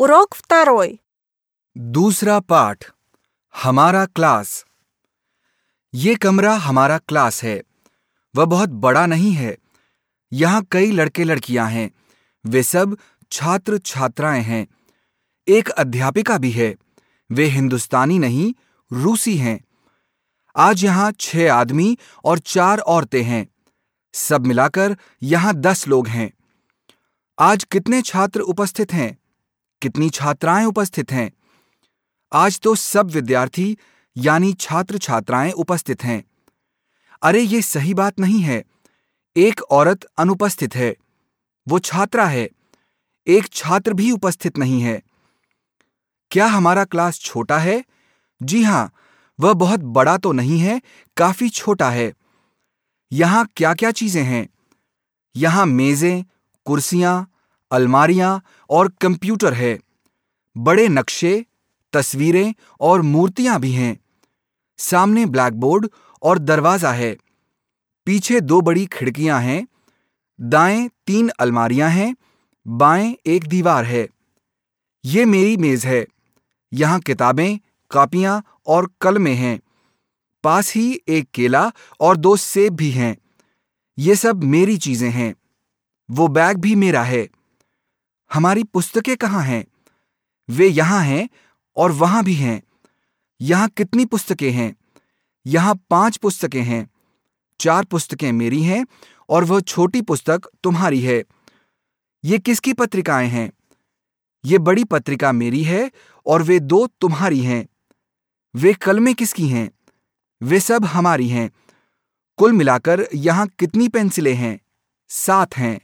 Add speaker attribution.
Speaker 1: Урок второй.
Speaker 2: दूसरा पाठ हमारा क्लास ये कमरा हमारा क्लास है वह बहुत बड़ा नहीं है यहाँ कई लड़के लड़कियां हैं वे सब छात्र छात्राएं हैं एक अध्यापिका भी है वे हिंदुस्तानी नहीं रूसी हैं आज यहाँ छह आदमी और चार औरतें हैं सब मिलाकर यहाँ दस लोग हैं आज कितने छात्र उपस्थित हैं कितनी छात्राएँ उपस्थित हैं। आज तो सब विद्यार्थी, यानी छात्र छात्राएँ उपस्थित हैं। अरे, ये सही बात नहीं है। एक औरत अनुपस्थित है। वो छात्रा है। एक छात्र भी उपस्थित नहीं है। क्या हमारा क्लास छोटा है? जी हाँ, वह बहुत बड़ा तो नहीं है, काफ़ी छोटा है। यहाँ क्या क्या चीज़ें हैं? यहाँ मेजें, कुर्सियाँ अलमारियाँ और कंप्यूटर है। बड़े नक्शे, तस्वीरें और मूर्तियाँ भी हैं। सामने ब्लैक बोर्ड और दरवाज़ा है। पीछे दो बड़ी खिड़कियाँ हैं। दाएँ तीन अलमारियाँ हैं, बाएँ एक दीवार है। ये मेरी मेज है। यहाँ किताबें, कापियाँ और कलमें हैं। पास ही एक केला और दो सेब भी हैं। ये सब मेरी चीज़ें हैं। वो बैग भी मेरा है। हमारी पुस्तकें कहाँ हैं? वे यहाँ हैं और वहाँ भी हैं। यहाँ कितनी पुस्तकें हैं? यहाँ पाँच पुस्तकें हैं। चार पुस्तकें मेरी हैं और वह छोटी पुस्तक तुम्हारी है। ये किसकी पत्रिकाएँ हैं? ये बड़ी पत्रिका मेरी है और वे दो तुम्हारी हैं। वे कलमें किसकी हैं? वे सब हमारी हैं। कुल मिलाकर यहाँ कितनी पेंसिलें हैं? सात हैं।